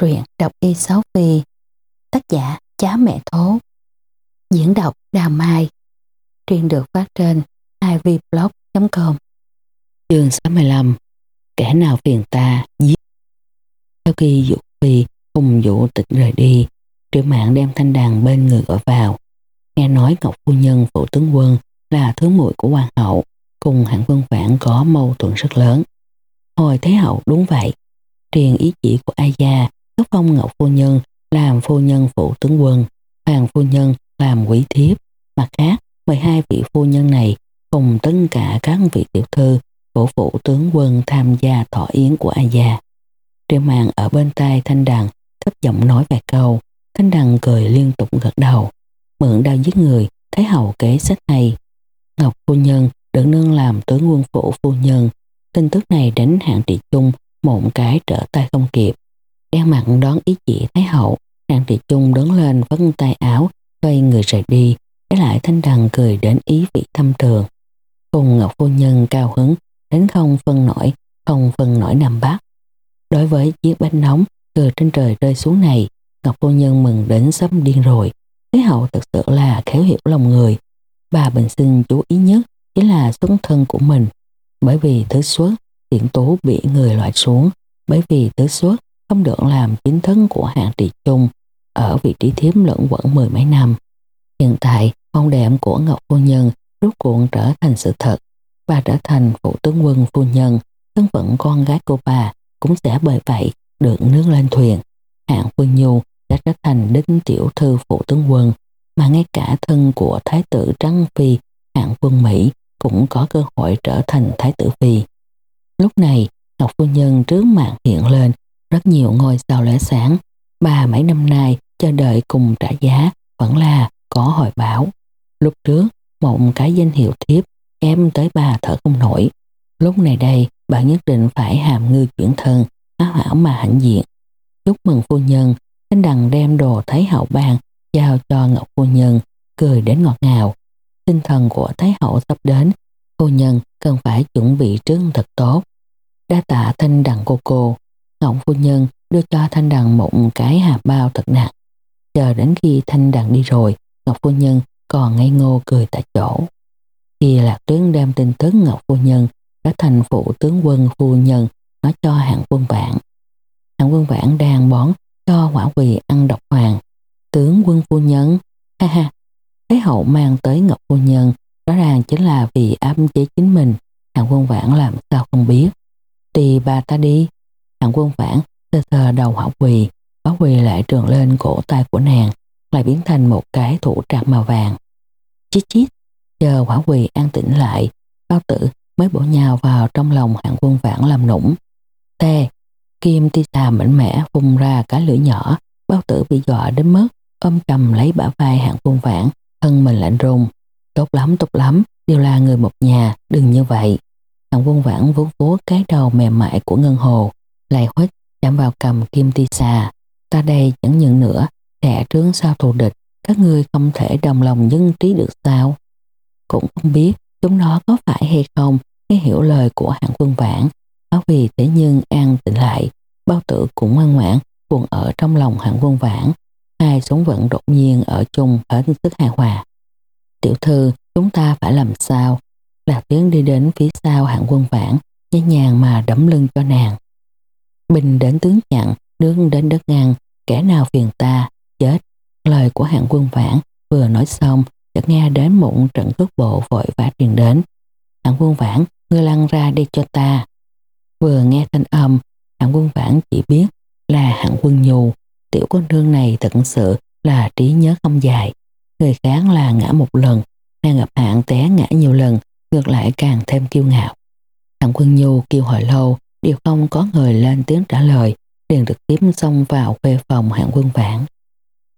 Truyện đọc y sáu phi, Tác giả Chá Mẹ Thố. Diễn đọc Đà Mai. Truyện được phát trên ivblog.com Chương 65 Kẻ nào phiền ta giết. Sau khi dụ phi cùng dụ tịch rời đi, triệu mạng đem thanh đàn bên người gọi vào. Nghe nói Ngọc Phu Nhân, phụ tướng quân là thứ muội của hoàng hậu, cùng hạng vương vãn có mâu thuẫn rất lớn. Hồi Thế hậu đúng vậy. Truyền ý chỉ của Ai Gia cấp phong Ngọc Phu Nhân làm phu nhân phụ tướng quân, Hoàng Phu Nhân làm quý thiếp. Mặt khác, 12 vị phu nhân này cùng tất cả các vị tiểu thư của phụ tướng quân tham gia thọ yến của A Gia. Triệu màng ở bên tai Thanh Đằng thấp giọng nói vài câu, Thanh Đằng cười liên tục gật đầu. Mượn đau giết người, thấy hầu kế sách hay. Ngọc Phu Nhân được nâng làm tướng quân phủ phu nhân. Tin tức này đến hạng trị chung mộng cái trở tay không kịp. Đen mặt đón ý chỉ Thái hậu, nàng thị chung đứng lên vân tay áo, quay người rời đi, để lại thanh đằng cười đến ý vị thâm trường. Cùng Ngọc Phu Nhân cao hứng, đến không phân nổi, không phân nổi nằm bắc. Đối với chiếc bánh nóng từ trên trời rơi xuống này, Ngọc Phu Nhân mừng đến sắp điên rồi. Thái hậu thật sự là khéo hiểu lòng người. Bà bình sinh chú ý nhất chính là xuất thân của mình. Bởi vì thứ xuất, tiện tố bị người loại xuống. Bởi vì thứ xuất không được làm chính thân của hạng trị chung ở vị trí thiếm lẫn quẩn mười mấy năm. Hiện tại, phong đệm của Ngọc Phu Nhân rút cuộn trở thành sự thật. và trở thành phụ tướng quân phu nhân, thân phận con gái của bà cũng sẽ bởi vậy được nước lên thuyền. Hạng Quân Nhu đã trở thành đính tiểu thư phụ tướng quân, mà ngay cả thân của Thái tử Trăng Phi, hạng quân Mỹ cũng có cơ hội trở thành Thái tử Phi. Lúc này, Ngọc Phu Nhân trước mạng hiện lên rất nhiều ngôi sao lẻ sáng. Bà mấy năm nay chờ đợi cùng trả giá vẫn là có hồi báo. Lúc trước, một cái danh hiệu thiếp em tới bà thở không nổi. Lúc này đây, bà nhất định phải hàm ngư chuyển thân, áo hảo mà hãnh diện. Chúc mừng phu nhân, Thanh Đằng đem đồ Thái Hậu ban giao cho Ngọc phu nhân, cười đến ngọt ngào. Tinh thần của Thái Hậu sắp đến, phu nhân cần phải chuẩn bị trước thật tốt. Đa tạ Thanh Đằng cô cô, Ngọc phu nhân đưa cho Thanh Đằng một cái hạt bao thật nặng. Chờ đến khi Thanh Đằng đi rồi, Ngọc phu nhân còn ngây ngô cười tại chỗ. Khi Lạc Tuyến đem tin tức Ngọc phu nhân đã thành phụ tướng quân phu nhân nói cho hạng quân vãn. Hạng quân vãn đang bón cho hỏa quỳ ăn độc hoàng. Tướng quân phu nhân, ha ha, thế hậu mang tới Ngọc phu nhân rõ ràng chính là vì áp chế chính mình. Hạng quân vãn làm sao không biết. Thì bà ta đi, Hạng quân vãn sơ sơ đầu hảo quỳ, báo quỳ lại trường lên cổ tay của nàng, lại biến thành một cái thủ trạc màu vàng. Chít chít, chờ hỏa quỳ an tĩnh lại, bao tử mới bổ nhào vào trong lòng hạng quân vãn làm nũng. Tê, kim ti xà mạnh mẽ phun ra cái lưỡi nhỏ, bao tử bị dọa đến mức ôm cầm lấy bả vai hạng quân vãn, thân mình lạnh run. Tốt lắm, tốt lắm, đều là người một nhà, đừng như vậy. Hạng quân vãn vuốt vuốt cái đầu mềm mại của ngân hồ, lại khuếch chạm vào cầm kim ti xà. Ta đây chẳng nhận nữa, đẻ trướng sao thù địch, các ngươi không thể đồng lòng dân trí được sao? Cũng không biết chúng nó có phải hay không cái hiểu lời của hạng quân vãn. Báo vì thế nhưng an tỉnh lại, bao tử cũng ngoan ngoãn cuộn ở trong lòng hạng quân vãn. Hai súng vận đột nhiên ở chung hết sức hài hòa. Tiểu thư, chúng ta phải làm sao? Lạc tiếng đi đến phía sau hạng quân vãn, nhẹ nhàng mà đấm lưng cho nàng. Bình đến tướng chặn, nướng đến đất ngăn, kẻ nào phiền ta, chết. Lời của hạng quân vãn vừa nói xong, chợt nghe đến mụn trận túc bộ vội vã truyền đến. Hạng quân vãn, ngươi lăn ra đi cho ta. Vừa nghe thanh âm, hạng quân vãn chỉ biết là hạng quân nhù. Tiểu con nương này thật sự là trí nhớ không dài. Người khác là ngã một lần, đang gặp hạng té ngã nhiều lần, ngược lại càng thêm kiêu ngạo. Hạng quân nhu kêu hỏi lâu, đều không có người lên tiếng trả lời, liền được tiếp xông vào khuê phòng hạng quân vãn.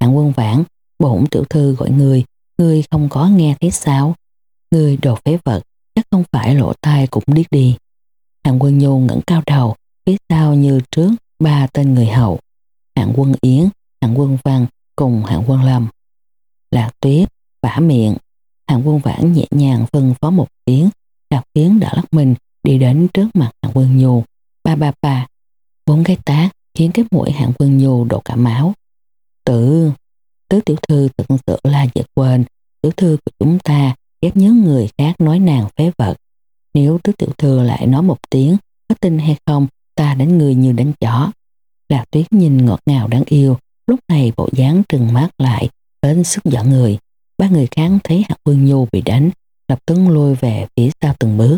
Hạng quân vãn, bổn tiểu thư gọi người, ngươi không có nghe thấy sao? Ngươi đồ phế vật, chắc không phải lộ tai cũng điếc đi. Hạng quân nhu ngẩng cao đầu, phía sau như trước ba tên người hậu. Hạng quân Yến, hạng quân Văn cùng hạng quân Lâm. Lạc tuyết, bả miệng. Hạng quân vãn nhẹ nhàng phân phó một tiếng, Lạc Yến đã lắc mình đi đến trước mặt hạng quân nhu. Ba ba ba. Bốn cái tá khiến cái mũi hạng quân nhu đổ cả máu. Tự, tứ tiểu thư thật sự là giật quên, tiểu thư của chúng ta ghét nhớ người khác nói nàng phế vật. Nếu tứ tiểu thư lại nói một tiếng, có tin hay không, ta đánh người như đánh chó. Lạc tuyết nhìn ngọt ngào đáng yêu, lúc này bộ dáng trừng mắt lại, đến sức giận người. Ba người kháng thấy hạng quân nhu bị đánh, lập tức lùi về phía sau từng bước.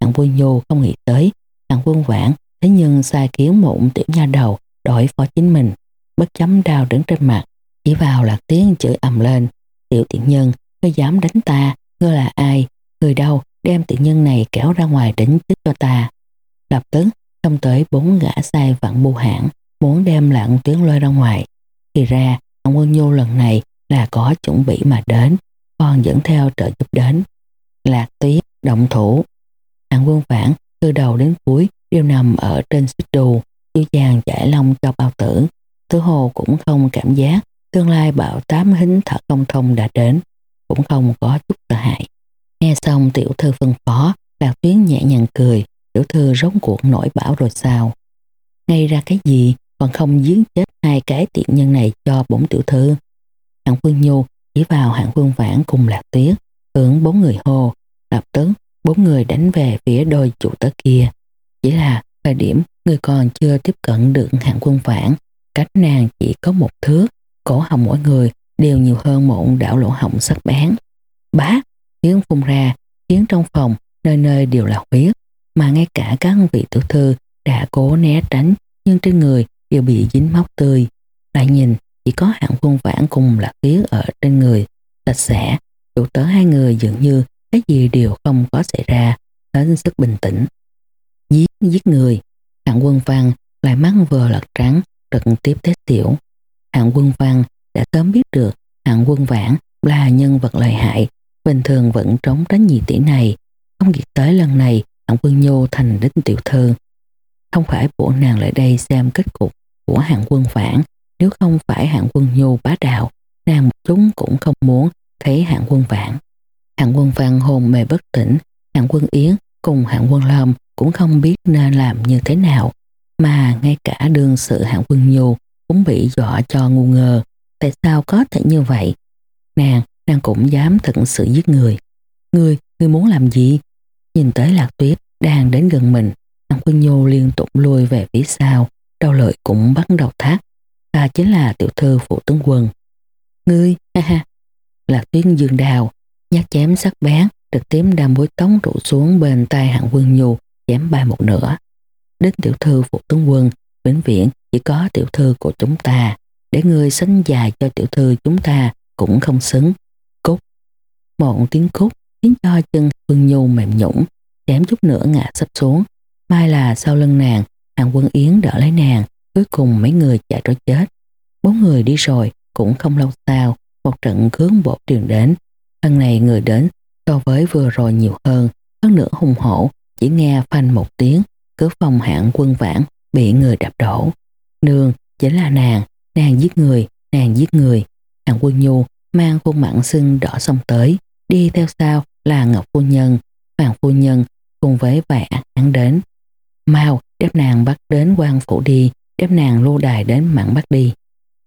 Hạng quân nhu không nghĩ tới, Hàng quân vãn thế nhưng sai kiến mụn tiểu nha đầu đổi phó chính mình, bất chấm đau đứng trên mặt, chỉ vào lạc tiếng chửi ầm lên. Tiểu tiện nhân, ngươi dám đánh ta, ngươi là ai, người đâu, đem tiện nhân này kéo ra ngoài đánh chết cho ta. Lập tức, xông tới bốn gã sai vặn bu hãng, muốn đem lặng tiếng lôi ra ngoài. Thì ra, ông Quân Nhu lần này là có chuẩn bị mà đến, còn dẫn theo trợ giúp đến. Lạc tuyết, động thủ. Hạng quân phản từ đầu đến cuối đều nằm ở trên xích đù, dư dàng giải long cho bao tử. Tứ hồ cũng không cảm giác tương lai bạo tám hính thở công thông đã đến, cũng không có chút sợ hãi. Nghe xong tiểu thư phân phó, Lạc Tuyến nhẹ nhàng cười, tiểu thư rống cuộc nổi bão rồi sao? Ngay ra cái gì còn không giếng chết hai cái tiện nhân này cho bổn tiểu thư? Hạng Phương Nhu chỉ vào hạng Phương Vãn cùng Lạc Tuyết, hướng bốn người hô, lập tức bốn người đánh về phía đôi chủ tớ kia. Chỉ là thời điểm người còn chưa tiếp cận được hạng quân vãn, cách nàng chỉ có một thước, cổ họng mỗi người đều nhiều hơn một đảo lỗ họng sắc bén. Bá, tiếng phun ra, tiếng trong phòng nơi nơi đều là huyết, mà ngay cả các vị tiểu thư đã cố né tránh nhưng trên người đều bị dính móc tươi. Lại nhìn, chỉ có hạng quân vãn cùng là khí ở trên người, sạch sẽ, chủ tớ hai người dường như cái gì đều không có xảy ra, hết sức bình tĩnh. Giết, giết người, hạng quân văn lại mắng vừa lật trắng, trực tiếp thế tiểu. Hạng quân văn đã sớm biết được hạng quân vãn là nhân vật lợi hại, bình thường vẫn trống tránh nhị tỷ này, không nghĩ tới lần này hạng quân nhô thành đến tiểu thư. Không phải bộ nàng lại đây xem kết cục của hạng quân vãn, nếu không phải hạng quân nhô bá đạo, nàng chúng cũng không muốn thấy hạng quân vãn. Hạng quân văn hồn mê bất tỉnh, hạng quân yến cùng hạng quân lâm cũng không biết nên làm như thế nào, mà ngay cả đương sự hạng quân nhu cũng bị dọa cho ngu ngờ. Tại sao có thể như vậy? Nàng, nàng cũng dám thật sự giết người. Ngươi, ngươi muốn làm gì? Nhìn tới lạc tuyết đang đến gần mình, hạng quân nhu liên tục lùi về phía sau, đau lợi cũng bắt đầu thắt. Ta chính là tiểu thư phụ tướng quân. Ngươi, ha ha, lạc tuyết dương đào, nhát chém sắc bén, trực tiếp đam bối tống trụ xuống bên tay hạng quân nhu, chém bay một nửa. Đến tiểu thư phụ tướng quân, vĩnh viễn chỉ có tiểu thư của chúng ta, để người sánh dài cho tiểu thư chúng ta cũng không xứng. Cúc. Một tiếng cúc khiến cho chân quân Nhu mềm nhũng, chém chút nữa ngã sắp xuống. Mai là sau lưng nàng, hàng quân Yến đỡ lấy nàng, cuối cùng mấy người chạy trối chết. Bốn người đi rồi, cũng không lâu sau, một trận cướn bộ truyền đến. Lần này người đến so với vừa rồi nhiều hơn, hơn nữa hùng hổ, chỉ nghe phanh một tiếng, cứ phòng hạng quân vãn bị người đạp đổ. Nương, chính là nàng, nàng giết người, nàng giết người. Hạng quân nhu mang khuôn mặn xưng đỏ xong tới, đi theo sau là Ngọc Phu Nhân, Hoàng Phu Nhân cùng với vài án đến. Mau đem nàng bắt đến quan phủ đi, đem nàng lưu đài đến mặn bắt đi.